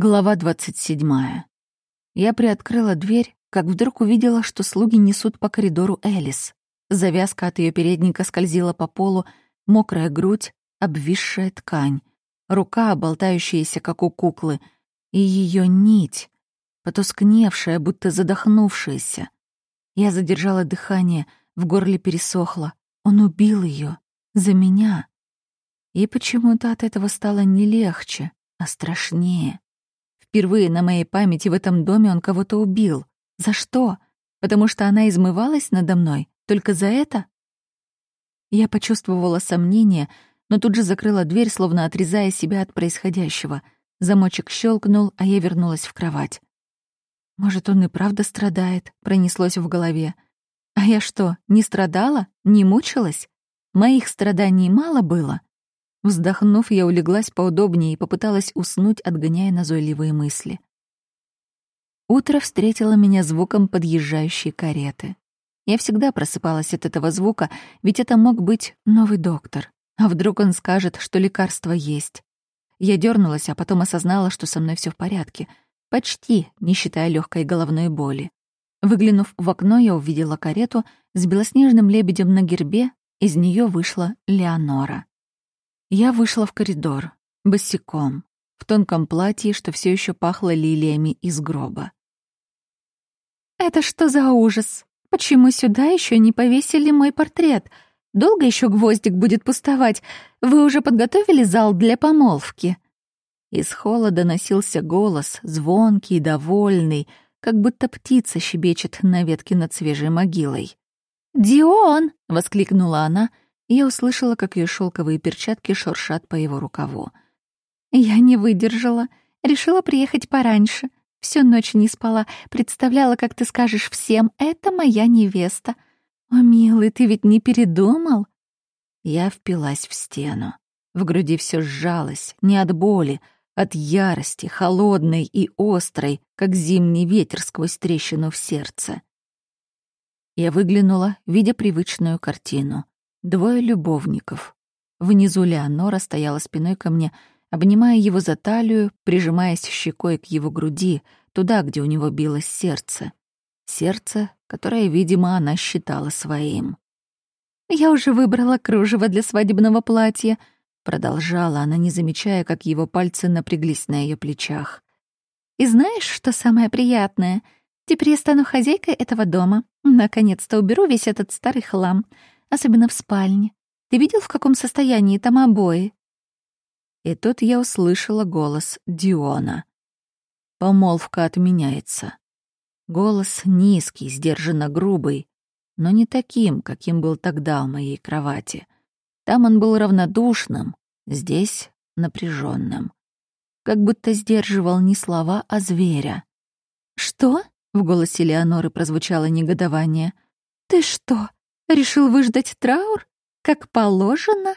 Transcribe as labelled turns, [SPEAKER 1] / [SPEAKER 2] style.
[SPEAKER 1] Глава 27. Я приоткрыла дверь, как вдруг увидела, что слуги несут по коридору Элис. Завязка от ее передника скользила по полу, мокрая грудь, обвисшая ткань, рука, болтающаяся, как у куклы, и ее нить, потускневшая, будто задохнувшаяся. Я задержала дыхание, в горле пересохло. Он убил ее за меня. И почему-то от этого стало не легче, а страшнее. Впервые на моей памяти в этом доме он кого-то убил. За что? Потому что она измывалась надо мной? Только за это? Я почувствовала сомнение, но тут же закрыла дверь, словно отрезая себя от происходящего. Замочек щелкнул, а я вернулась в кровать. «Может, он и правда страдает?» — пронеслось в голове. «А я что, не страдала? Не мучилась? Моих страданий мало было?» Вздохнув, я улеглась поудобнее и попыталась уснуть, отгоняя назойливые мысли. Утро встретило меня звуком подъезжающей кареты. Я всегда просыпалась от этого звука, ведь это мог быть новый доктор. А вдруг он скажет, что лекарство есть? Я дернулась, а потом осознала, что со мной все в порядке. Почти, не считая легкой головной боли. Выглянув в окно, я увидела карету с белоснежным лебедем на гербе, из нее вышла Леонора. Я вышла в коридор, босиком, в тонком платье, что все еще пахло лилиями из гроба. «Это что за ужас? Почему сюда еще не повесили мой портрет? Долго еще гвоздик будет пустовать? Вы уже подготовили зал для помолвки?» Из холла доносился голос, звонкий, довольный, как будто птица щебечет на ветке над свежей могилой. «Дион!» — воскликнула она — я услышала, как ее шелковые перчатки шуршат по его рукаву. Я не выдержала. Решила приехать пораньше. Всю ночь не спала. Представляла, как ты скажешь всем, это моя невеста. О, милый, ты ведь не передумал? Я впилась в стену. В груди все сжалось, не от боли, от ярости, холодной и острой, как зимний ветер сквозь трещину в сердце. Я выглянула, видя привычную картину. Двое любовников. Внизу Леонора стояла спиной ко мне, обнимая его за талию, прижимаясь щекой к его груди, туда, где у него билось сердце. Сердце, которое, видимо, она считала своим. «Я уже выбрала кружево для свадебного платья», — продолжала она, не замечая, как его пальцы напряглись на ее плечах. «И знаешь, что самое приятное? Теперь я стану хозяйкой этого дома. Наконец-то уберу весь этот старый хлам особенно в спальне. Ты видел, в каком состоянии там обои?» И тут я услышала голос Диона. Помолвка отменяется. Голос низкий, сдержанно грубый, но не таким, каким был тогда в моей кровати. Там он был равнодушным, здесь — напряженным. Как будто сдерживал не слова, а зверя. «Что?» — в голосе Леоноры прозвучало негодование. «Ты что, Решил выждать траур? Как положено?»